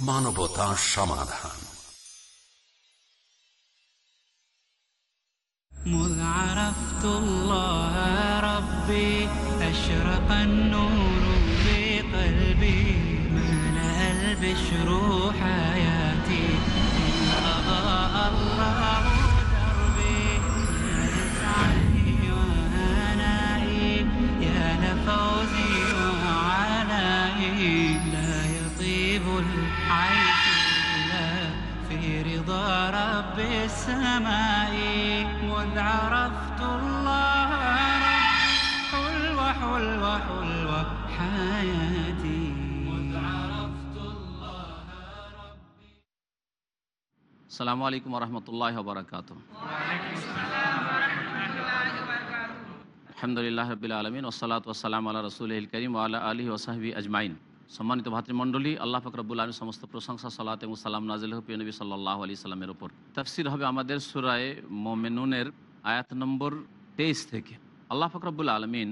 বাংলা মানবতা সমাধান مذ عرفت الله ربي أشرق النور في قلبي ملأ البشر حياتي السماء مذ عرفت الله رب حلو حلو حلو حياتي. السلام عليكم ورحمة الله وبركاته وعليكم السلام ورحمة الله وبركاته. الحمد لله رب العالمين والصلاة والسلام على رسوله الكريم وعلى آله وصحبه أجمعين. সম্মানিত ভাতৃমণ্ডলী, আল্লাহ ফকরবুল আলম সমস্ত প্রশংসা, সালাত এবং সালাম নাজিল হফি নবী সাল্লাহ আলি সাল্লামের ওপর তফসির হবে আমাদের সুরায় মোমেনুনের আয়াত নম্বর তেইশ থেকে। আল্লাহ ফকরবুল আলমিন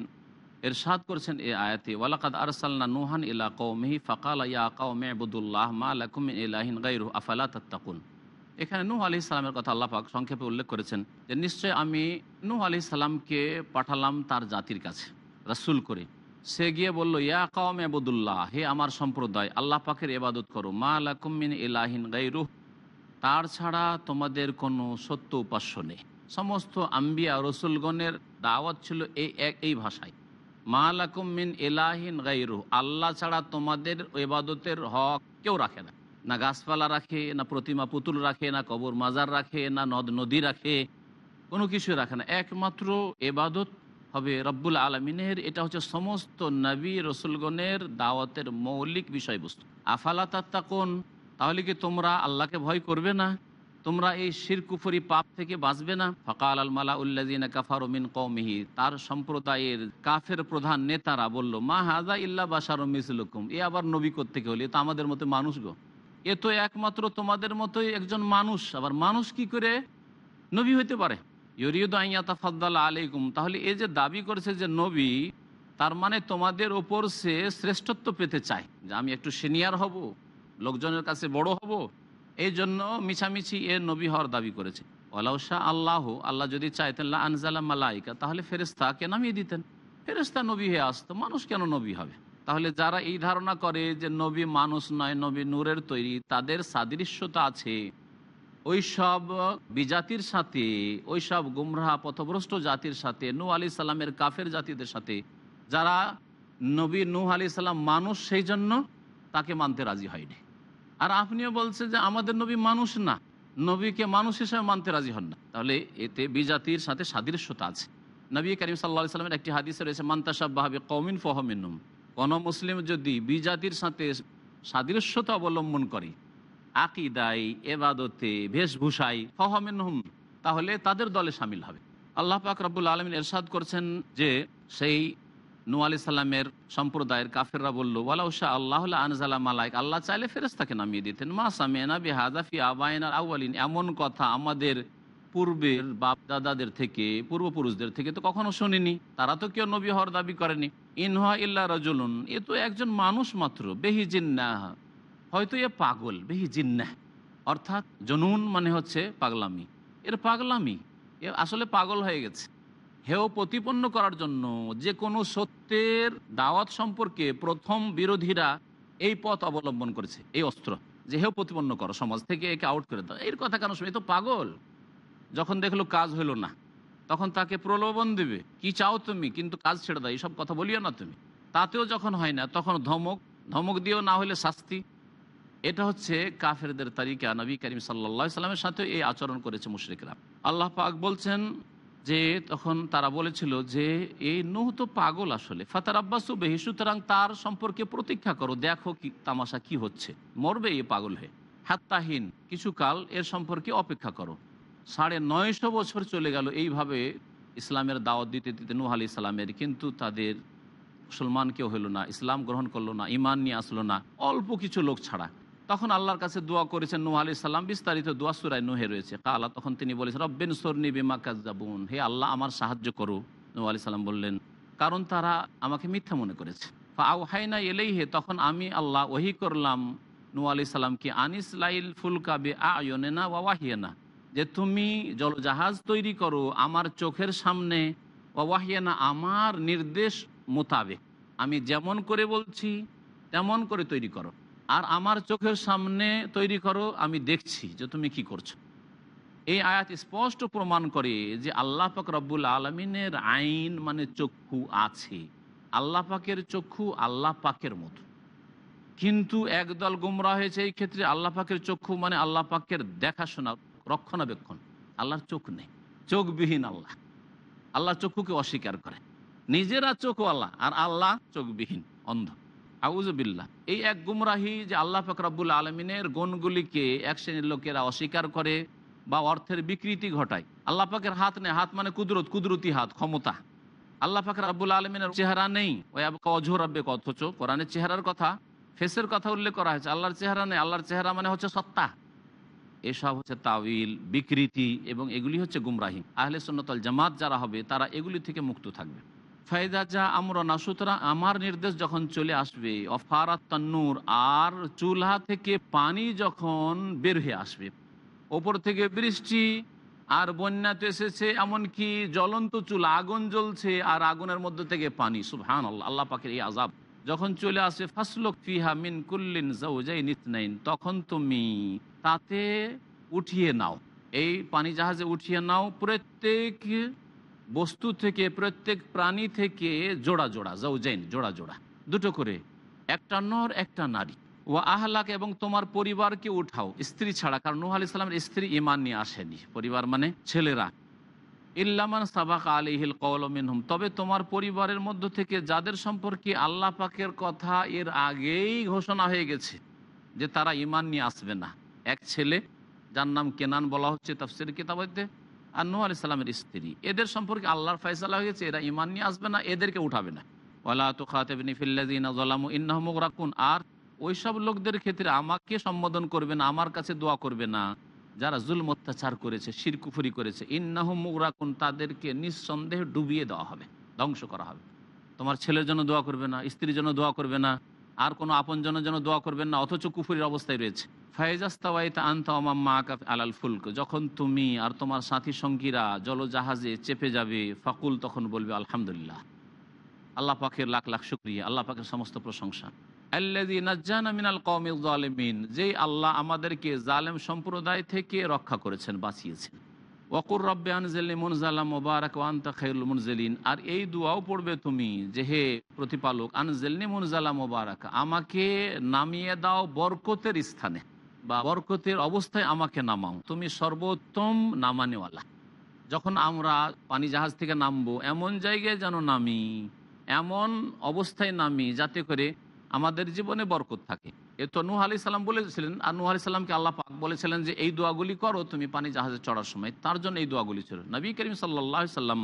এরশাদ করেছেন এ আয়াতে, ওয়ালাকাদ আরসালনা নুহান ইলা কৌমিহি ফকাল ইয়া কৌমে মা লাকুম ইলাহিন গাইরু আফালা তাত্তাকুন? এখানে নূহ আলি সালামের কথা আল্লাহ পাক সংক্ষেপে উল্লেখ করেছেন যে, নিশ্চয় আমি নূহ আলি সালামকে পাঠালাম তার জাতির কাছে, রাসুল করে। সে গিয়ে বলল, ইয়া কাওম আবুদুল্লাহ হে আমার সম্প্রদায়, আল্লাহ পাকের এবাদত করো। মা লাকুমিন ইলাহিন গাইরুহ তার ছাড়া তোমাদের কোনো সত্য উপাস্য নেই। সমস্ত আম্বিয়া, রসুলগণের দাওয়াত ছিল এই এক, এই ভাষায়। মা লাকুম মিন এলাহিন গাইরু আল্লাহ ছাড়া তোমাদের এবাদতের হক কেউ রাখে না। না গাছপালা রাখে, না প্রতিমা পুতুল রাখে, না কবর মাজার রাখে, না নদ নদী রাখে, কোনো কিছু রাখে না। একমাত্র এবাদত হবে রব্বুল আলমিনের। এটা হচ্ছে সমস্ত নবী রসুলগণের দাওয়াতের মৌলিক বিষয়বস্তু। আফালা তাত্তাকুন, তাহলে কি তোমরা আল্লাহকে ভয় করবে না? তোমরা এই শিরকুফরি পাপ থেকে বাঁচবে না? ফকাল আল মালা উল্লাদিন কাফার মিন কৌমিহি তার সম্প্রদায়ের কাফের প্রধান নেতারা বলল, মা হাজা ইল্লা বাসার মিসলুকুম। এ আবার নবী করতে হলে? তো আমাদের মতো মানুষ গো। এ তো একমাত্র তোমাদের মতোই একজন মানুষ। আবার মানুষ কি করে? নবী হইতে পারে। ইউরিউদ আইয়াতা ফদ্দাল আলাইকুম। তাহলে এই যে দাবি করেছে যে নবী, তার মানে তোমাদের ওপর সে শ্রেষ্ঠত্ব পেতে চায় যে আমি একটু সিনিয়র হব, লোকজনের কাছে বড় হব। এই জন্য মিছামিছি এ নবী হওয়ার দাবি করেছে। ওলাউশাহ আল্লাহ আল্লাহ যদি চাইতেন আনজালা মালাইকা। তাহলে ফেরেস্তাকে নামিয়ে দিতেন? ফেরেস্তা নবী হয়ে আসতো, মানুষ কেন নবী হবে? তাহলে যারা এই ধারণা করে যে নবী মানুষ নয়, নবী নূরের তৈরি, তাদের সাদৃশ্যতা আছে। ওই সব বিজাতির সাথে, ওই সব গুমরাহ পথভ্রষ্ট জাতির সাথে নূ আলি সাল্লামের কাফের জাতিদের সাথে, যারা নবী নূহ আলি সাল্লাম মানুষ, সেই জন্য তাকে মানতে রাজি হয়নি। আর আপনিও বলছে যে আমাদের নবী মানুষ না, নবীকে মানুষ হিসেবে মানতে রাজি হন না। তাহলে এতে বিজাতির সাথে সাদৃশ্যতা আছে। নবী করিম সাল্লা সাল্লামের একটি হাদিসে রয়েছে মান্তাসাব বাহাবে কৌমিন ফহমিনুম কোন মুসলিম যদি বিজাতির সাথে সাদৃশ্যতা অবলম্বন করে আকিদাই এবাদতে বেশভূষাই ফহমিনহুম, তাহলে তাদের দলে সামিল হবে। আল্লাহ পাক রব্বুল আলমিন এরশাদ করছেন যে, সেই নু সাল্লামের সম্প্রদায়ের কাফেররা বলল ওয়ালাউশা আল্লাহ আনজালা মালাইক, আল্লাহ চাইলে ফেরেস্তাকে নামিয়ে দিতেন। মা সামিয়ানা বিহাদাফি আবায়নার আউয়ালিন। এমন কথা আমাদের পূর্বের বাপ দাদাদের থেকে, পূর্বপুরুষদের থেকে তো কখনো শুনিনি। তারা তো কেউ নবী হওয়ার দাবি করেনি। ইনহা ইল্লা রাজুলুন, এ তো একজন মানুষ মাত্র বেহি জিন্না হয়তো এ পাগল, বেহি জিন্না অর্থাৎ জনুন মানে হচ্ছে পাগলামি। এর পাগলামি, এ আসলে পাগল হয়ে গেছে। হেও প্রতিপন্ন করার জন্য যে কোনো সত্যের দাওয়াত সম্পর্কে প্রথম বিরোধীরা এই পথ অবলম্বন করেছে, এই অস্ত্র। যে হেও প্রতিপন্ন করো, সমাজ থেকে একে আউট করে দাও। এর কথা কেন শুনে তো পাগল। যখন দেখল কাজ হলো না, তখন তাকে প্রলোভন দেবে। কি চাও তুমি? কিন্তু কাজ ছেড়ে দাও এইসব কথা বলিও না তুমি। তাতেও যখন হয় না, তখন ধমক ধমক দিয়েও না হলে শাস্তি। এটা হচ্ছে কাফেরদের তারিকা নবী করিম সাল্লা সাল্লামের সাথে এই আচরণ করেছে মুশরিকরা। আল্লাহ পাক বলছেন যে, তখন তারা বলেছিল যে, এই নুহ তো পাগল আসলে। ফাতার আব্বাসু বেহি, সুতরাং তার সম্পর্কে প্রতীক্ষা করো, দেখো কি, তামাশা কি হচ্ছে। মরবে এ পাগল হয়ে হাত্তাহীন কিছুকাল এর সম্পর্কে অপেক্ষা করো। সাড়ে নয়শো বছর চলে গেল এইভাবে ইসলামের দাওয়াত দিতে দিতে নুহ আলি ইসলামের কিন্তু তাদের মুসলমান কেউ হলো না, ইসলাম গ্রহণ করল না ইমান নিয়ে আসলো না, অল্প কিছু লোক ছাড়া। তখন আল্লাহর কাছে দোয়া করেছেন নুহ আলি সাল্লাম বিস্তারিত দোয়া সুরায় নুহে রয়েছে। কালা তখন তিনি বলেছেন, রব্বেন সরনি বিমা কাজাবুন হে আল্লাহ, আমার সাহায্য করো নু আলি সাল্লাম বললেন। কারণ তারা আমাকে মিথ্যা মনে করেছে। আউ হাইনা এলেই হে তখন আমি আল্লাহ ওহি করলাম নু আলি সাল্লামকে আনিস লাইল ফুলকাবে আয়নেনা ওয়াহিয়েনা। যে তুমি জলজাহাজ তৈরি করো, আমার চোখের সামনে ওয়াহিয়ানা, আমার নির্দেশ মোতাবেক। আমি যেমন করে বলছি, তেমন করে তৈরি করো। আর আমার চোখের সামনে তৈরি করো, আমি দেখছি যে তুমি কি করছ। এই আয়াত স্পষ্ট প্রমাণ করে যে আল্লাহ পাক রব্বুল আলমিনের আইন মানে চক্ষু আছে। আল্লাহ পাকের চক্ষু আল্লাহ পাকের মতো। কিন্তু একদল গুমরা হয়েছে এই ক্ষেত্রে আল্লাহ পাকের চক্ষু মানে আল্লাহ পাকের দেখাশোনা, রক্ষণাবেক্ষণ। আল্লাহর চোখ নেই। চোখবিহীন আল্লাহ। আল্লাহ চক্ষুকে অস্বীকার করে। নিজেরা চোখ আল্লাহ আর আল্লাহ চোখবিহীন, অন্ধ। আউজবিল্লা এই এক গুমরাহি যে আল্লাহ পাক রব্বুল আলমিনের গুণগুলিকে এক শ্রেণির লোকেরা অস্বীকার করে বা অর্থের বিকৃতি ঘটায়। আল্লাহ পাকের হাত নেই হাত মানে কুদরত, কুদরতি হাত, ক্ষমতা। আল্লাহ পাকের আব্বুল আলমিনের চেহারা নেই। ওই অঝোর আব্বে অথচ কোরআনের চেহারার কথা, ফেসের কথা উল্লেখ করা হয়েছে। আল্লাহর চেহারা নেই, আল্লাহর চেহারা মানে হচ্ছে সত্তা। এসব হচ্ছে তাবিল বিকৃতি এবং এগুলি হচ্ছে গুমরাহি। আহলে সন্ন্যতল জামাত যারা হবে, তারা এগুলি থেকে মুক্ত থাকবে। ফায়দা যা আমরা না সুতরাং আমার নির্দেশ যখন চলে আসবে, অফারাত তান্নুর, আর চুলহা থেকে পানি যখন বের হয়ে আসবে, ওপর থেকে বৃষ্টি আর বন্যা তো এসেছে, এমনকি জ্বলন্ত চুল, আগুন জ্বলছে, আর আগুনের মধ্যে থেকে পানি সুবহান আল্লাহ আল্লাহ পাকের এই আজাব যখন চলে আসে, ফাসলুক ফিহা মিন কুল্লিন জাউজাই নিতনাইন তখন তুমি তাতে উঠিয়ে নাও, এই পানি জাহাজে উঠিয়ে নাও, প্রত্যেক বস্তু থেকে, প্রত্যেক প্রাণী থেকে জোড়া জোড়া, জাউজাইন, জোড়া জোড়া। দুটো করে। একটা নর, একটা নারী। ও আহলাক এবং তোমার পরিবারকে উঠাও। স্ত্রী ছাড়া, কারণ নুহ আলি স্ত্রী ইমান নিয়ে আসেনি। পরিবার মানে ছেলেরা। ইল্লামান সাবাক আলিহিল কৌলমিনহুম তবে তোমার পরিবারের মধ্য থেকে যাদের সম্পর্কে আল্লাহ পাকের কথা এর আগেই ঘোষণা হয়ে গেছে, যে তারা ইমান নিয়ে আসবে না। এক ছেলে, যার নাম কেনান বলা হচ্ছে তাফসির কিতাবতে আর নূ আলি সাল্লামের স্ত্রী। এদের সম্পর্কে আল্লাহর ফয়সালা হয়েছে, এরা ইমান নিয়ে আসবে না, এদেরকে উঠাবে না। ওলা তো খাতেবনি ফিল্লাদিনা জলামু ইন্নাহমুক রাকুন আর ওইসব লোকদের ক্ষেত্রে আমাকে সম্বোধন করবে না, আমার কাছে দোয়া করবে না। যারা জুল অত্যাচার করেছে, শিরকুফুরি করেছে ইন্নাহ মুগরাকুন, তাদেরকে নিঃসন্দেহে ডুবিয়ে দেওয়া হবে, ধ্বংস করা হবে। তোমার ছেলের জন্য দোয়া করবে না, স্ত্রীর জন্য দোয়া করবে না। আর কোনো আপনজনের জন্য দোয়া করবেন না, অথচ কুফুরের অবস্থায় রয়েছে। ফায়জাস্তাওয়াইতা আনতা আলাল ফুলক। যখন তুমি আর তোমার সাথী সঙ্গীরা জলজাহাজে চেপে যাবে, ফাকুল তখন বলবে, আলহামদুলিল্লাহ। আল্লাহ পাকের লাখ লাখ শুক্রিয়া, আল্লাহ পাকের সমস্ত প্রশংসা। নাজ্জানা মিনাল যেই আল্লাহ আমাদেরকে জালেম সম্প্রদায় থেকে রক্ষা করেছেন, বাঁচিয়েছেন। ওয়াকুর রব্বে আনজেলি মুনজালা মোবারক ওয়ান্তা খেরুল মুনজেলিন। আর এই দুয়াও পড়বে তুমি যে হে প্রতিপালক, আনজেলনি মুনজালা মোবারক, আমাকে নামিয়ে দাও বরকতের স্থানে বা বরকতের অবস্থায় আমাকে নামাও। তুমি সর্বোত্তম নামানেওয়ালা। যখন আমরা পানি জাহাজ থেকে নামবো, এমন জায়গায় যেন নামি, এমন অবস্থায় নামি যাতে করে আমাদের জীবনে বরকত থাকে। এ তো নুহ আলি সাল্লাম বলেছিলেন, আর নুহ আলি সাল্লামকে আল্লাহ পাক বলেছিলেন যে, এই দোয়াগুলি করো, তুমি পানি জাহাজে চড়ার সময়। তার জন্য এই দোয়াগুলি ছিল। নবী করিম সাল্লাহ সাল্লাম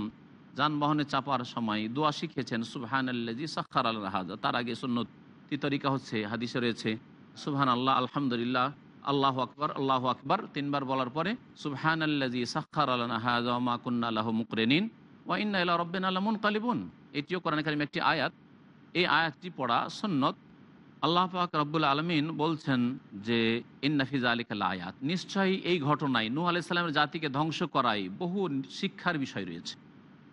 যানবাহনে চাপার সময় দোয়া শিখেছেন সুবহান আল্লাজি সাক্ষার আল রাহাজ তার আগে সুন্নতি তরিকা হচ্ছে, হাদিসে রয়েছে সুবহান আল্লাহ আলহামদুলিল্লাহ, আল্লাহ আকবর আল্লাহ আকবর। তিনবার বলার পরে সুবহান আল্লাজি সাক্ষার আল্লাহ মা কুন্না আল্লাহ মুকরেনিন ওয়া ইন্না ইলা রব্বিন আলমুন কালিবুন এটিও কোরআন কারিম একটি আয়াত। এই আয়াতটি পড়া সন্ন্যত আল্লাহ পাক রব্বুল আলমিন বলছেন যে ইন্নাফিজ আলিকাল আয়াত নিশ্চয়ই এই ঘটনায় নূহ আলাইসাল্লামের জাতিকে ধ্বংস করাই বহু শিক্ষার বিষয় রয়েছে।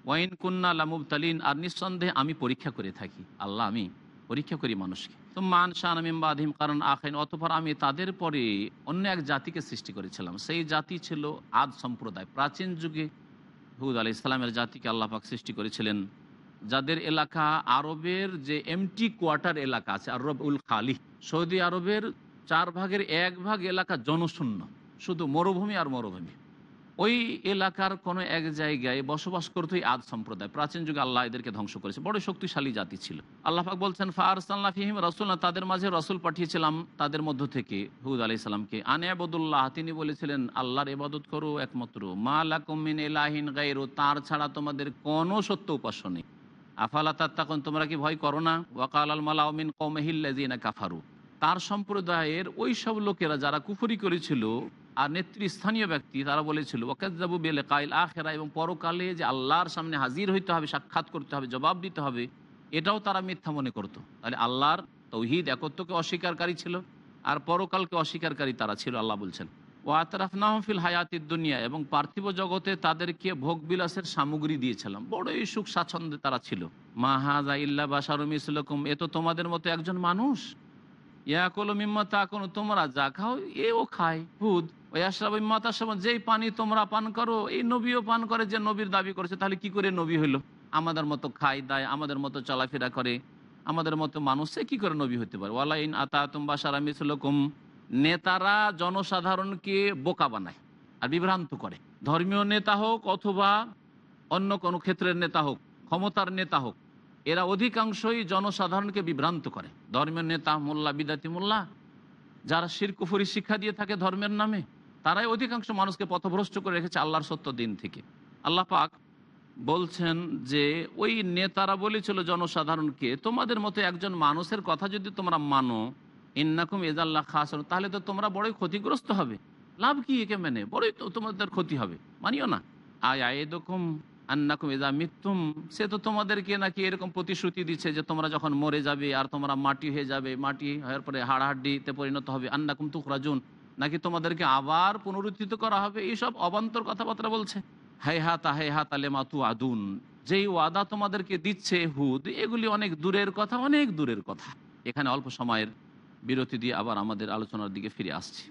ওয়াইন কুন্না লামুব তালিন আর নিঃসন্দেহে আমি পরীক্ষা করে থাকি। আল্লাহ, আমি পরীক্ষা করি মানুষকে। তো মান শাহ আমিমবাদিম কারণ আখেন অতপর আমি তাদের পরে অন্য এক জাতিকে সৃষ্টি করেছিলাম। সেই জাতি ছিল আদ সম্প্রদায়। প্রাচীন যুগে হুদ আলি ইসলামের জাতিকে আল্লাহ পাক সৃষ্টি করেছিলেন। যাদের এলাকা আরবের যে এমটি কোয়ার্টার এলাকা আছে আরব উল খালি সৌদি আরবের চার ভাগের এক ভাগ এলাকা জনশূন্য, শুধু মরুভূমি আর মরুভূমি। ওই এলাকার কোনো এক জায়গায় বসবাস করতো আদ সম্প্রদায়। প্রাচীন যুগে আল্লাহ এদেরকে ধ্বংস করেছে। বড় শক্তিশালী জাতি ছিল। আল্লাহ পাক বলছেন ফারসাল্লাহ ফিহিম রসুল্লাহ তাদের মাঝে রসুল পাঠিয়েছিলাম, তাদের মধ্য থেকে হুদ আলি সাল্লামকে আনে আবদুল্লাহ, তিনি বলেছিলেন, আল্লাহর এবাদত করো একমাত্র। মা লাকুমিন এলাহিন গাইরো তার ছাড়া তোমাদের কোনো সত্য উপাস্য নেই। আফালা তখন তোমরা কি ভয় করো না? ওয়াকাল আল মালাউমিন কমেহিল্লাজিনা কাফারু। তার সম্প্রদায়ের ওই সব লোকেরা যারা কুফরি করেছিল আর নেতৃস্থানীয় ব্যক্তি, তারা বলেছিল ওকাজাবু বেলে কাইল আখেরা এবং পরকালে যে আল্লাহর সামনে হাজির হইতে হবে, সাক্ষাৎ করতে হবে, জবাব দিতে হবে, এটাও তারা মিথ্যা মনে করতো। তাহলে আল্লাহর তৌহিদ একত্বকে অস্বীকারী ছিল, আর পরকালকে অস্বীকারী তারা ছিল, আল্লাহ বলছেন। ও আতরাফ নাহফিল হায়াতির দুনিয়া এবং পার্থিব জগতে তাদেরকে ভোগ বিলাসের সামগ্রী দিয়েছিলাম। বড়ই সুখ স্বাচ্ছন্দ্যে তারা ছিল। মা হাজা ইল্লা বাসারুম ইসলকুম এ তো তোমাদের মতো একজন মানুষ। ইয়া কলো মিম্মা তা কোনো তোমরা যা খাও এও খায়। হুদ ওই আশরাব সময় যেই পানি তোমরা পান করো, এই নবীও পান করে যে নবীর দাবি করেছে, তাহলে কি করে নবী হইল? আমাদের মতো খায় দায়, আমাদের মতো চলাফেরা করে, আমাদের মতো মানুষ কি করে নবী হতে পারে? ওয়ালাইন আতা তুম্বা সারা মিসলকুম নেতারা জনসাধারণকে বোকা বানায় আর বিভ্রান্ত করে। ধর্মীয় নেতা হোক অথবা অন্য কোনো ক্ষেত্রের নেতা হোক, ক্ষমতার নেতা হোক, এরা অধিকাংশই জনসাধারণকে বিভ্রান্ত করে। ধর্মের নেতা মোল্লা, বিদাতি মোল্লা, যারা শিরকুফুরি শিক্ষা দিয়ে থাকে ধর্মের নামে, তারাই অধিকাংশ মানুষকে পথভ্রষ্ট করে রেখেছে আল্লাহর সত্য দিন থেকে। আল্লাহ পাক বলছেন যে, ওই নেতারা বলেছিল জনসাধারণকে, তোমাদের মতো একজন মানুষের কথা যদি তোমরা মানো ইন্নাকুম এজাল্লাহ খাস তাহলে তো তোমরা বড়ই ক্ষতিগ্রস্ত হবে। লাভ কি একে মেনে? বড়ই তো তোমাদের ক্ষতি হবে। মানিও না। আয় আয় এরকম আন্নাকুম এজা মৃত্যুম সে তো তোমাদেরকে নাকি এরকম প্রতিশ্রুতি দিচ্ছে যে তোমরা যখন মরে যাবে আর তোমরা মাটি হয়ে যাবে, মাটি হওয়ার পরে হাড়াহাড্ডিতে পরিণত হবে। আন্নাকুম তুকরাজুন নাকি তোমাদেরকে আবার পুনরুত্থিত করা হবে? এইসব অবান্তর কথাবার্তা বলছে। হাই হাত হাই হাত আলে মাতু আদুন যেই ওয়াদা তোমাদেরকে দিচ্ছে হুদ, এগুলি অনেক দূরের কথা, অনেক দূরের কথা। এখানে অল্প সময়ের বিরতি দিয়ে আবার আমাদের আলোচনার দিকে ফিরে আসছি।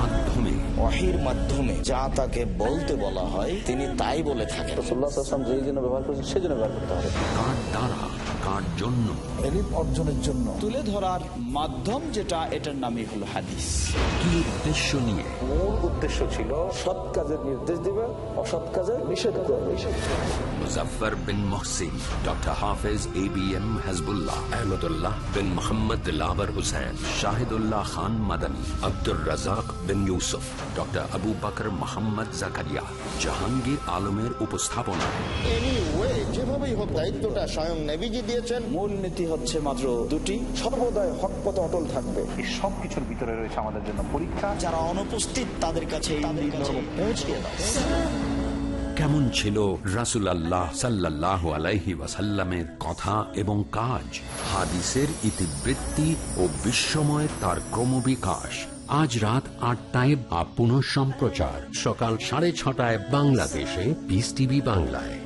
মাধ্যমে? অহির মাধ্যমে যা তাকে বলতে বলা হয় তিনি তাই বলে থাকেন। রসুল্লাহ যেই জন্য ব্যবহার সেই জন্য ব্যবহার করতে হবে। কার জন্য। অর্জনের জন্য। তুলে ধরার মাধ্যম যেটা এটার নামই হলো হাদিস। কি উদ্দেশ্য নিয়ে? মূল উদ্দেশ্য ছিল সৎ কাজের নির্দেশ দিবে অসৎ কাজের নিষেধ করবে। Muzaffar bin Mohsin doctor Hafez A B M Hizbullah Ahmadullah bin Mohammad lover Hussain Shahidullah Khan Madani Abdur Razzak bin Yusuf doctor Abu Bakar Mohammad Zakaria. Jahangir আলমের উপস্থাপনা। যেভাবেই হোক দায়িত্বটা স্বয়ং নেভিজি দিয়েছেন। মূল নীতি হচ্ছে মাত্র দুটি। সর্বদাই হক পথে অটল থাকবে। এই সব কিছুর ভিতরে রয়েছে আমাদের জন্য পরীক্ষা। যারা অনুপস্থিত তাদের কাছে এই মর্ম পৌঁছে দাও কেমন ছিল রাসুল আল্লাহ সাল্লাহ আলাইহি ওয়াসাল্লামের কথা এবং কাজ? হাদিসের ইতিবৃত্তি ও বিশ্বময় তার ক্রমবিকাশ। আজ রাত আটটায় বা পুনঃ সম্প্রচার সকাল সাড়ে ছটায় বাংলাদেশে পিস টিভি বাংলায়।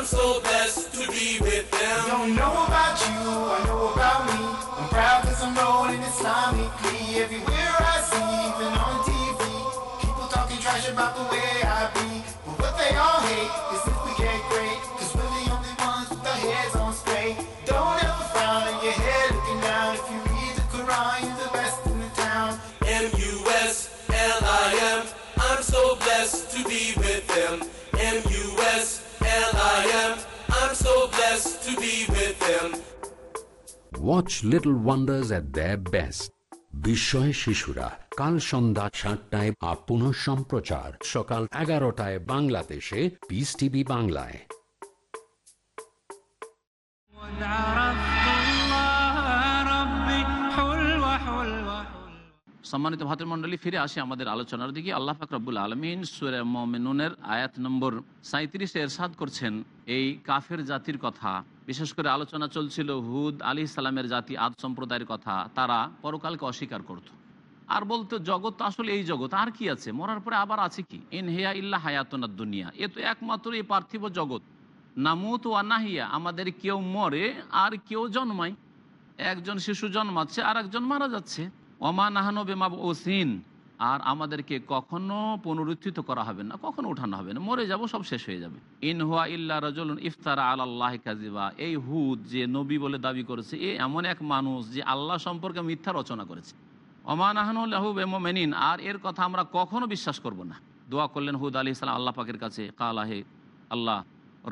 I'm so blessed to be with him. Don't know about you, I know about me. I'm proud cause I'm rolling Islamically. Everywhere I see, even on TV. People talking trash about the way I watch little wonders at the best বিস্ময় শিশুরা কাল সন্ধ্যা সাতটায় আপন সম্প্রচার। সকাল এগারোটায় বাংলাদেশে Peace TV বাংলায়। সম্মানিত ভাতৃমণ্ডলী ফিরে আসে আমাদের আলোচনার দিকে। আল্লাহ ফাকরাবুল আলমিন সুরে মমিনুনের আয়াত নম্বর সাঁত্রিশে এরশাদ করছেন এই কাফের জাতির কথা। বিশেষ করে আলোচনা চলছিল হুদ আলী সালামের জাতি আদ সম্প্রদায়ের কথা, তারা পরকালকে অস্বীকার করত। আর বলতো, জগৎ তো আসলে এই জগৎ, আর কি আছে? মরার পরে আবার আছে কি? ইন হেয়া ইল্লা হায়াতনার দুনিয়া। এ তো একমাত্র এই পার্থিব জগৎ। নামুত ওয়া নাহিয়া, আমাদের কেউ মরে আর কেউ জন্মায়। একজন শিশু জন্মাচ্ছে আর একজন মারা যাচ্ছে। ওমা নাহানো বেমাব ওসিন আর আমাদেরকে কখনো পুনরুত্থিত করা হবে না, কখনো উঠানো হবে না। মরে যাব, সব শেষ হয়ে যাবে। ইন হুয়া ইল্লা রাজুলুন ইফতারা আল্লাহ কাজিবা এই হুদ যে নবী বলে দাবি করেছে, এ এমন এক মানুষ যে আল্লাহ সম্পর্কে মিথ্যা রচনা করেছে। অমান আহানু লাহু বেমিন আর এর কথা আমরা কখনো বিশ্বাস করব না। দোয়া করলেন হুদ আলি সালাম আল্লাহ পাকের কাছে কালাহে আল্লাহ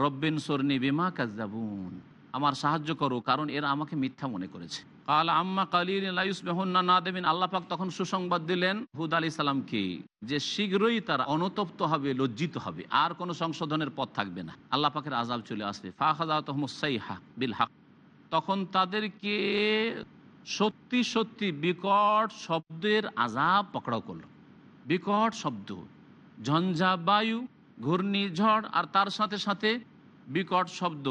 রব্বিন সরনি বিমা কাজাবুন আমার সাহায্য করো, কারণ এরা আমাকে মিথ্যা মনে করেছে। কাল আম্মা কালির বেহন্না না দেবেন আল্লাহ পাক তখন সুসংবাদ দিলেন, হুদ আলি সালামকে যে শীঘ্রই তারা অনুতপ্ত হবে, লজ্জিত হবে, আর কোনো সংশোধনের পথ থাকবে না। আল্লাহ পাকের আজাব চলে আসবে ফাহাদা তহমুসাইহা বিল হক। তখন তাদেরকে সত্যি সত্যি বিকট শব্দের আজাব পকড়াও করল। বিকট শব্দ, ঝঞ্ঝা, বায়ু, ঘূর্ণিঝড়, আর তার সাথে সাথে বিকট শব্দ।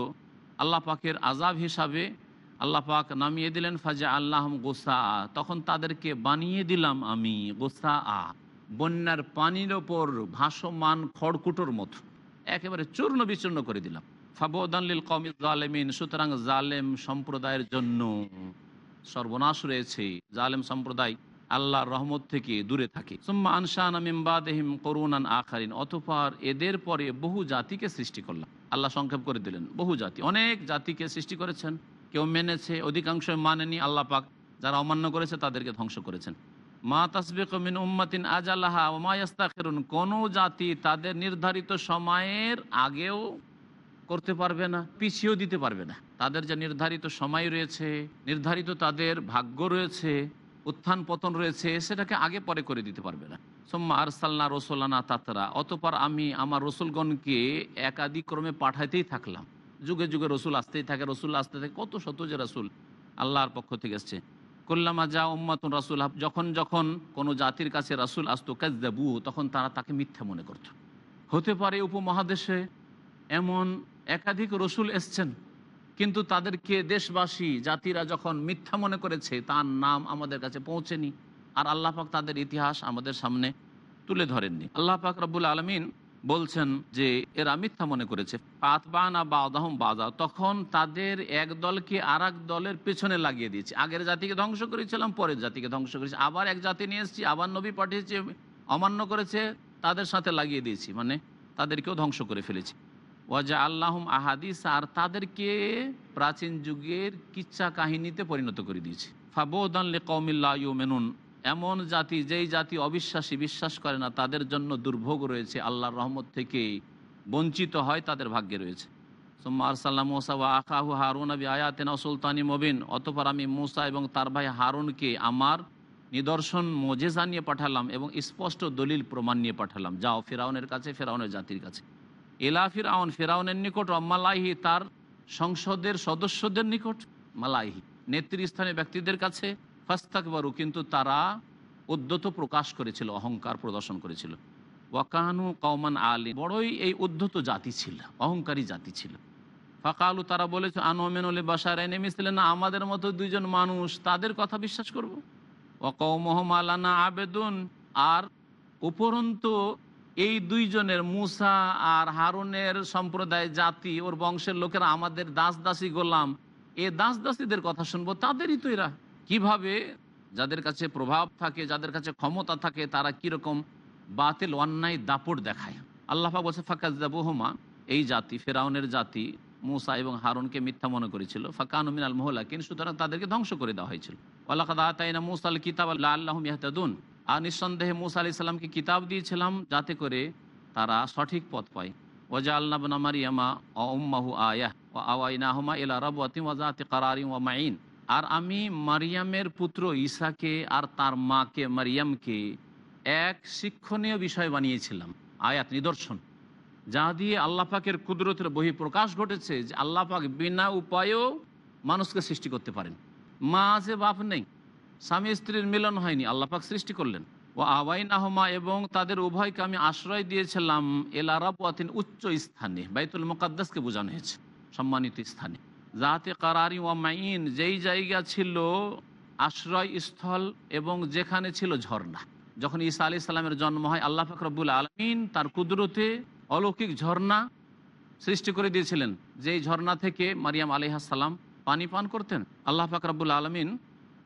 আল্লাহ পাকের আজাব হিসাবে আল্লাহ পাক নামিয়ে দিলেন ফাজা আল্লাহ গোসা তখন তাদেরকে বানিয়ে দিলাম আমি গোসা আ বন্যার পানির ওপর ভাসমান খড়কুটোর মতো। একেবারে চূর্ণ বিচূর্ণ করে দিলাম। ফাবদানলিল কমিল জালেমিন, সুতরাং জালেম সম্প্রদায়ের জন্য সর্বনাশ রয়েছে। জালেম সম্প্রদায় আল্লাহর রহমত থেকে দূরে থাকে। সুম্মা আনসান আমিমবাদহিম করুনান আখারিন। অতপর এদের পরে বহু জাতিকে সৃষ্টি করলাম। আল্লাহ সংক্ষেপ করে দিলেন, বহু জাতি। অনেক জাতিকে সৃষ্টি করেছেন। কেউ মেনেছে অধিকাংশ মানেনি আল্লাহ পাক। যারা অমান্য করেছে তাদেরকে ধ্বংস করেছেন। মা তাসবিক মিন উম্মাতিন আজাল্লাহা ওমায়াস্তাখেরুন কোনো জাতি তাদের নির্ধারিত সময়ের আগেও করতে পারবে না, পিছিয়েও দিতে পারবে না। তাদের যে নির্ধারিত সময় রয়েছে, নির্ধারিত তাদের ভাগ্য রয়েছে উত্থান পতন রয়েছে, সেটাকে আগে পরে করে দিতে পারবে না। সোম্মা আরসাল্লা রসোলানা তাতরা, অতপর আমি আমার রসুলগণকে একাধিক্রমে পাঠাইতেই থাকলাম। যুগে যুগে রসুল আসতেই থাকে, রসুল আসতে থাকে, কত শত যে রসুল আল্লাহর পক্ষ থেকে এসছে কল্লামা যা উম্মাতুন রাসুল, যখন যখন কোনো জাতির কাছে রাসুল আসতো কাজদাবু তখন তারা তাকে মিথ্যা মনে করত। হতে পারে উপমহাদেশে এমন একাধিক রসুল এসছেন কিন্তু তাদেরকে দেশবাসী, জাতিরা যখন মিথ্যা মনে করেছে, তার নাম আমাদের কাছে পৌঁছেনি। আর আল্লাহ পাক তাদের ইতিহাস আমাদের সামনে তুলে ধরেননি। আল্লাহ পাক রব্বুল আলমিন বলছেন যে, এরা মিথ্যা মনে করেছে। পাতবানা বাদাহম বাদা, তখন তাদের এক দলকে আর দলের পেছনে লাগিয়ে দিয়েছে। আগের জাতিকে ধ্বংস করেছিলাম, পরের জাতিকে ধ্বংস করেছি। আবার এক জাতি নিয়ে এসেছি, আবার নবী পাঠিয়েছি, অমান্য করেছে, তাদের সাথে লাগিয়ে দিয়েছি। মানে তাদেরকেও ধ্বংস করে ফেলেছি। ওয়াজা আল্লাহম আহাদিস, আর তাদেরকে প্রাচীন যুগের কিচ্ছা কাহিনীতে পরিণত করে দিয়েছে। ফাবোদানলে কৌমিল্লা মেনুন এমন জাতি যেই জাতি অবিশ্বাসী বিশ্বাস করে না, তাদের জন্য দুর্ভোগ রয়েছে, আল্লাহর রহমত থেকে বঞ্চিত হয় তাদের ভাগ্যে রয়েছে। সোম্মা আরসাল্লাম মোসা ওয়া আকাহু হারুন আবি আয়াতেনা সুলতানি মবিন, অতপর আমি মোসা এবং তার ভাই হারুনকে আমার নিদর্শন মোজেজা নিয়ে পাঠালাম এবং স্পষ্ট দলিল প্রমাণ নিয়ে পাঠালাম। যাও ফেরাউনের কাছে, ফেরাউনের জাতির কাছে। এলা ফিরাউন, ফেরাউনের নিকট মালাইহি তার সংসদের সদস্যদের নিকট, মালাইহি, নেতৃস্থানীয় ব্যক্তিদের কাছে, ফাস্তাকবারু, কিন্তু তারা উদ্যত প্রকাশ করেছিল, অহংকার প্রদর্শন করেছিল। ওয়াকানু কৌমান আলী বড়ই এই উদ্ধত জাতি ছিল, অহংকারী জাতি ছিল। ফাকালু, তারা বলেছে আনোমেনলে বাসার এনে মিশলে না, আমাদের মতো দুইজন মানুষ, তাদের কথা বিশ্বাস করব। ও কৌমহম আলানা আবেদন, আর উপরন্তু এই দুইজনের মুসা আর হারুনের সম্প্রদায়, জাতি, ওর বংশের লোকেরা আমাদের দাস দাসী গোলাম। এ দাস দাসীদের কথা শুনব, তাদেরই তো এরা। কীভাবে? যাদের কাছে প্রভাব থাকে, যাদের কাছে ক্ষমতা থাকে, তারা কীরকম? বাতিল, অন্যায়, দাপট দেখায়। আল্লাহা বলছে ফাঁকা জাবুহমা এই জাতি, ফেরাউনের জাতি, মুসা এবং হারুনকে মিথ্যা মনে করেছিল। ফাঁকানুমিন আল মোহলা কিন্তু সুতরাং তাদেরকে ধ্বংস করে দেওয়া হয়েছিল। আল্লাহ তাইনা মুসা আল কিতাব আল্লাহ আল্লাহ ইহাতাদুন আর নিঃসন্দেহে মুসা আলি সাল্লামকে কিতাব দিয়েছিলাম যাতে করে তারা সঠিক পথ পায়। ওজা আল্লাবনা মারিয়ামা ও উম্মাহু আয়াহ ও আওয়াইনাহমা ইলা রবাতি ওয়াজাতে কারারি ওয়া মাইন আর আমি মারিয়ামের পুত্র ঈসাকে আর তার মাকে মারিয়ামকে এক শিক্ষণীয় বিষয় বানিয়েছিলাম, আয়াত নিদর্শন। যা দিয়ে আল্লাহ পাকের কুদরতের বহি প্রকাশ ঘটেছে যে আল্লাহ পাক বিনা উপায়েও মানুষকে সৃষ্টি করতে পারেন। মা আছে, বাপ নেই। স্বামী স্ত্রীর মিলন হয়নি আল্লাপাক সৃষ্টি করলেন। ও আওয়াইন আহমা এবং তাদের উভয়কে আমি আশ্রয় দিয়েছিলাম এল আরাবাতিন উচ্চ স্থানে, বাইতুল মোকাদ্দাসকে বোঝানো হয়েছে, সম্মানিত স্থানে। যাহাতে কারারি ও মাইন যেই জায়গা ছিল আশ্রয় স্থল এবং যেখানে ছিল ঝর্ণা। যখন ঈসা আলি সাল্লামের জন্ম হয়, আল্লাহ ফাকরবুল আলমিন তার কুদরতে অলৌকিক ঝর্ণা সৃষ্টি করে দিয়েছিলেন। যেই ঝর্ণা থেকে মারিয়াম আলিহাসাল্লাম পানি পান করতেন, আল্লাহ ফাকরাবুল আলমিন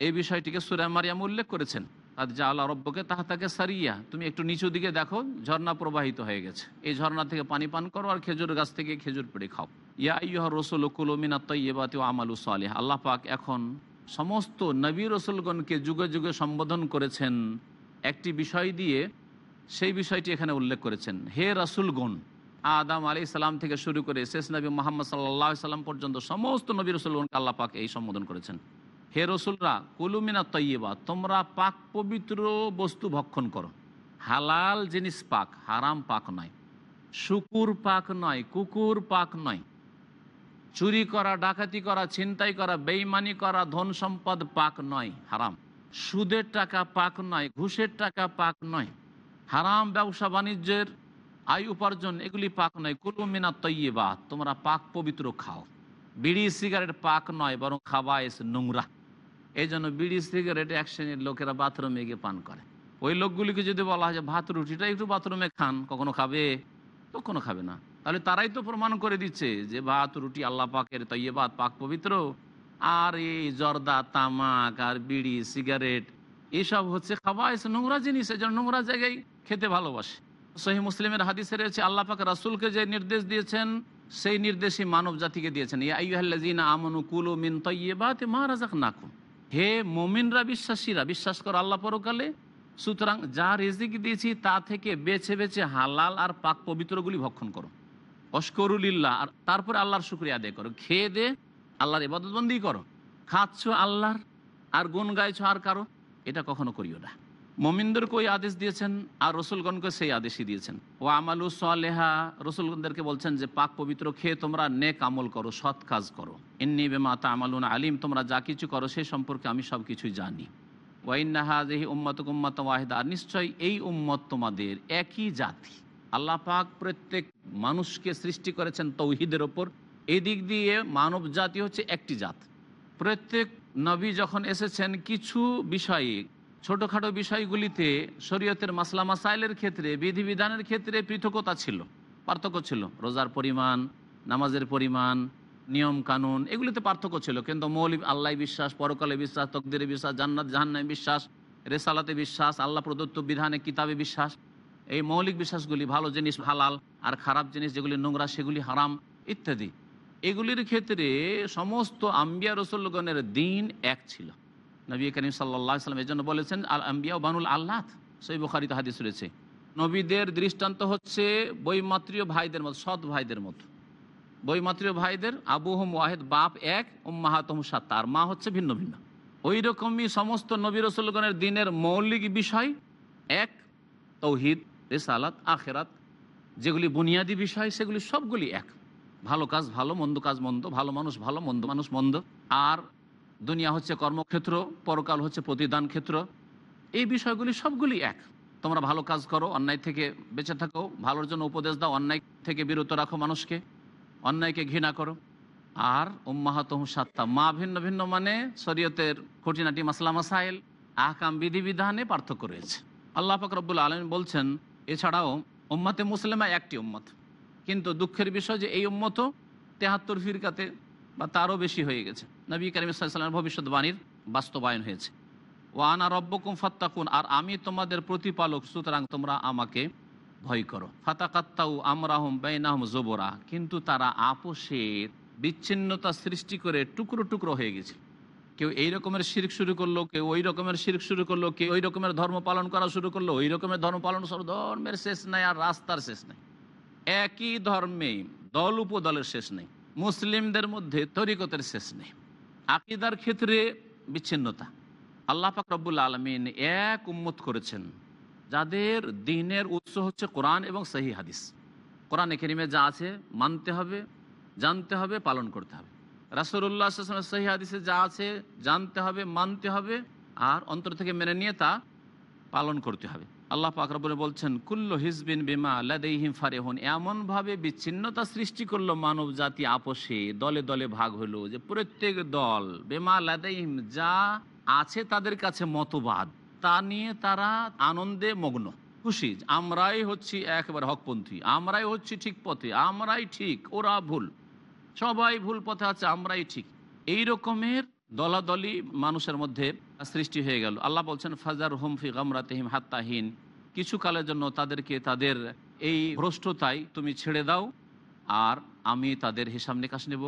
এই বিষয়টিকে সুরা মারিয়াম উল্লেখ করেছেন। আর যা আল্লাহ রব্বকে তাহা তাকে সারিয়া। তুমি একটু নিচু দিকে দেখো, ঝর্ণা প্রবাহিত হয়ে গেছে। এই ঝর্ণা থেকে পানি পান করো আর খেজুর গাছ থেকে খেজুর পেড়ে খাও। ইয়া ইহ রসুল কুলমিনা তৈবাতি আমালু সালেহ। আল্লাহ পাক এখন সমস্ত নবী রসুলগণকে যুগে যুগে সম্বোধন করেছেন একটি বিষয় দিয়ে। সেই বিষয়টি এখানে উল্লেখ করেছেন। হে রাসুলগণ, আদাম আলী সালাম থেকে শুরু করে শেষ নবী মোহাম্মদ সাল্লাহ সাল্লাম পর্যন্ত সমস্ত নবী রসুলগণকে আল্লাহ পাক এই সম্বোধন করেছেন। হে রসুলরা কুলুমিনা তৈবা তোমরা পাক পবিত্র বস্তু ভক্ষণ করো। হালাল জিনিস পাক, হারাম পাক নয়। শুকুর পাক নয়, কুকুর পাক নয়। চুরি করা, ডাকাতি করা, ছিনতাই করা, বেইমানি করা, ধন সম্পদ পাক নয়, হারাম। সুদের টাকা পাক নয়, ঘুষের টাকা পাক নয়। হারাম ব্যবসা বাণিজ্যের আয় উপার্জন, এগুলি পাক নয়। কুলুমিনা তৈবা তোমরা পাক পবিত্র খাও। বিড়ি, সিগারেট পাক নয়, বরং খাওয়া এসে নোংরা। এই জন্য বিড়ি, সিগারেট এক শ্রেণির লোকেরা বাথরুমে গিয়ে পান করে। ওই লোকগুলিকে যদি বলা হয় যে, ভাত, রুটিটা একটু বাথরুমে খান, কখনো খাবে? কখনো খাবে না। তাহলে তারাই তো প্রমাণ করে দিচ্ছে যে, ভাত, রুটি আল্লাহ পাকের তৈবাত পাক পবিত্র। আর এই জর্দা, তামাক আর বিড়ি, সিগারেট, এসব হচ্ছে এসে নোংরা জিনিস। এই জন্য নোংরা জায়গায় খেতে ভালোবাসে। সহি মুসলিমের হাদিসে রয়েছে, আল্লাহ পাক রাসুলকে যে নির্দেশ দিয়েছেন, সেই নির্দেশই মানব জাতিকে দিয়েছেন ইয়াইহাল্লাজিনা আমনু কুলু মিন তৈবাত মা রাজাক নাকুম হে মোমিনরা বিশ্বাসীরা, বিশ্বাস কর আল্লাহ পরকালে, সুতরাং যা রেজিক দিয়েছি তা থেকে বেছে বেছে হালাল আর পাক পবিত্রগুলি ভক্ষণ করো। অস্করুলিল্লাহ আর তারপরে আল্লাহর শুক্রিয়া আদায় করো। খেয়ে দে, আল্লাহর ইবাদতবন্দি করো। খাচ্ছ আল্লাহর, আর গুণ গাইছ আর কারও, এটা কখনো করিও না। মমিনদেরকে ওই আদেশ দিয়েছেন? আর রসুলগণকে সেই আদেশই দিয়েছেন। ও আমালু সালেহা, রসুলগণদেরকে বলছেন যে, পাক পবিত্র খেয়ে তোমরা নেক আমল করো, সৎ কাজ করো। এমনি বেমাতা আমালুন আলিম, তোমরা যা কিছু করো সেই সম্পর্কে আমি সব কিছুই জানি। ওয়াইনাহাজহি উম্মত উম্মত ওয়াহিদা, আর নিশ্চয়ই এই উম্মত তোমাদের একই জাতি। আল্লাহ পাক প্রত্যেক মানুষকে সৃষ্টি করেছেন তৌহিদের ওপর। এই দিক দিয়ে মানব জাতি হচ্ছে একটি জাত। প্রত্যেক নবী যখন এসেছেন, কিছু বিষয়ে ছোটোখাটো বিষয়গুলিতে শরীয়তের মাসলা মাসাইলের ক্ষেত্রে, বিধিবিধানের ক্ষেত্রে পৃথকতা ছিল, পার্থক্য ছিল। রোজার পরিমাণ, নামাজের পরিমাণ, নিয়ম কানুন, এগুলিতে পার্থক্য ছিল। কিন্তু মৌলিক আল্লাহ বিশ্বাস, পরকালে বিশ্বাস, তকদিরে বিশ্বাস, জান্নাত জাহান্নায় বিশ্বাস, রেসালাতে বিশ্বাস, আল্লাহ প্রদত্ত বিধানে কিতাবে বিশ্বাস। এই মৌলিক বিশ্বাসগুলি ভালো জিনিস, হালাল আর খারাপ জিনিস, যেগুলি নোংরা, সেগুলি হারাম, ইত্যাদি। এগুলির ক্ষেত্রে সমস্ত আম্বিয়া রসুল্লগণের দিন এক ছিল। নবী করিম সাল্লাহ সাল্লাম এই জন্য বলেছেন, আল আম্বিয়া বানুল আল্লাহ সই বুখারিত হাদিস রয়েছে। নবীদের দৃষ্টান্ত হচ্ছে বৈমাত্রীয় ভাইদের মতো, সৎ ভাইদের মতো। বৈমাত্রীয় ভাইদের আবু হুম ওয়াহেদ বাপ এক উম্মাহাতম সাত তার মা হচ্ছে ভিন্ন ভিন্ন। ওই রকমই সমস্ত নবী রসুলগণের দিনের মৌলিক বিষয় এক, তৌহিদ, রেসালাত, আখেরাত, যেগুলি বুনিয়াদী বিষয়, সেগুলি সবগুলি এক। ভালো কাজ ভালো, মন্দ কাজ মন্দ, ভালো মানুষ ভালো, মন্দ মানুষ মন্দ। আর দুনিয়া হচ্ছে কর্মক্ষেত্র, পরকাল হচ্ছে প্রতিদান ক্ষেত্র। এই বিষয়গুলি সবগুলি এক। তোমরা ভালো কাজ করো, অন্যায় থেকে বেঁচে থাকো, ভালোর জন্য উপদেশ দাও, অন্যায় থেকে বিরত রাখো মানুষকে, অন্যায়কে ঘৃণা করো। আর উম্মাহাতহ সাত্তা, মা ভিন্ন ভিন্ন মানে শরীয়তের খুঁটিনাটি মাসলা মাসাইল, আহকাম বিধিবিধানে পার্থক্য রয়েছে। আল্লাহ ফাকরবুল আলম বলছেন, এছাড়াও উম্মাতে মুসলিমা একটি উম্মত। কিন্তু দুঃখের বিষয় যে এই উম্মত তেহাত্তর ফিরকাতে বা তারও বেশি হয়ে গেছে। নবী করিম সাল্লামের ভবিষ্যৎবাণীর বাস্তবায়ন হয়েছে। ওয়ানা রব্বকুম ফাত্তাকুন, আর আমি তোমাদের প্রতিপালক, সুতরাং তোমরা আমাকে ভয় করো। ফাতাকাত্তাউ আমরাহম বেনাহম জোবরা, কিন্তু তারা আপোষের বিচ্ছিন্নতা সৃষ্টি করে টুকরো টুকরো হয়ে গেছে। কেউ এই রকমের শির্ক শুরু করল, কেউ ওই রকমের শির্ক শুরু করল, কেউ ওই রকমের ধর্ম পালন করা শুরু করল, ওই রকমের ধর্ম পালন সব ধর্মের শেষ নাই আর রাস্তার শেষ নেই। একই ধর্মে দল উপদলের শেষ নেই। মুসলিমদের মধ্যে তরিকতের শেষ নেই। আকিদার ক্ষেত্রে বিচ্ছিন্নতা। আল্লাহ পাক রব্বুল আলমিন এক উম্মত করেছেন, যাদের দিনের উৎস হচ্ছে কোরআন এবং সহি হাদিস। কোরআন এখানে যা আছে মানতে হবে, জানতে হবে, পালন করতে হবে। রাসুল্লাহ সহি হাদিসে যা আছে জানতে হবে, মানতে হবে, আর অন্তর থেকে মেনে নিয়ে তা পালন করতে হবে। আল্লাহ পাকরবনে বলছেন, কুল্ল হিজবিন বিমা লাদেহিম ফারেহন। এমনভাবে বিচ্ছিন্নতা সৃষ্টি করল মানব জাতি আপোষে, দলে দলে ভাগ হলো যে প্রত্যেক দল, বেমা লাদেহিম যা আছে তাদের কাছে মতবাদ, তা নিয়ে তারা আনন্দে মগ্ন, খুশি আমরাই হচ্ছি একেবারে হকপন্থী, আমরাই হচ্ছি ঠিক পথে, আমরাই ঠিক, ওরা ভুল, সবাই ভুল পথে আছে, আমরাই ঠিক। এই রকমের দলাদলি মানুষের মধ্যে সৃষ্টি হয়ে গেল। আল্লাহ বলছেন ফাজার হুম ফি গামরাতেহিম হাত্তাহীন কিছু কালের জন্য তাদেরকে তাদের এই ভ্রষ্টতায় তুমি ছেড়ে দাও, আর আমি তাদের হিসাব নিকাশ নেব।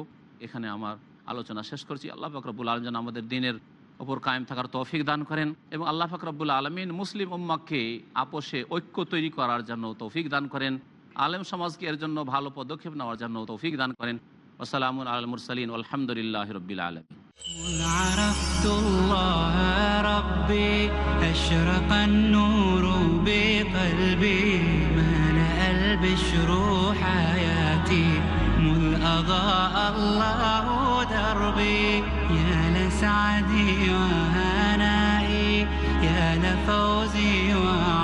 এখানে আমার আলোচনা শেষ করছি। আল্লাহ ফাকরবুল আলম আমাদের দিনের ওপর কায়েম থাকার তৌফিক দান করেন এবং আল্লাহ ফাকরবুল আলমিন মুসলিম উম্মাকে আপোষে ঐক্য তৈরি করার জন্য তৌফিক দান করেন। আলেম সমাজকে এর জন্য ভালো পদক্ষেপ নেওয়ার জন্য তৌফিক দান করেন। ওসালাম আল মুরসালিন। আলহামদুলিল্লাহ রবিল قل عرفت الله ربي أشرق النور بقلبي ملأ البشر حياتي مذ أضاء الله دربي. يا لسعدي وهنائي يا لفوزي وعافي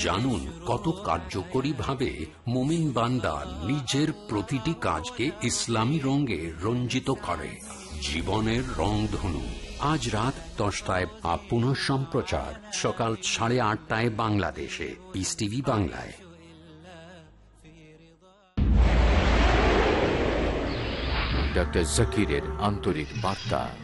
জানুন কত কার্যকরী ভাবে মোমিন বান্দা নিজের প্রতিটি কাজকে ইসলামী রঙে রঞ্জিত করে। জীবনের রংধনু আজ রাত দশটায় আপন সম্প্রচার। সকাল সাড়ে আটটায় বাংলাদেশে। পিস টিভি বাংলায়। ডক্টর জাকিরের আন্তরিক বার্তা।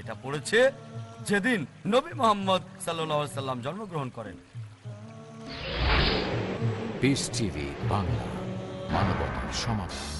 এটা পড়েছে যেদিন নবী মোহাম্মদ সাল্লাম জন্মগ্রহণ করেন। বাংলা মানবতার সমাধান।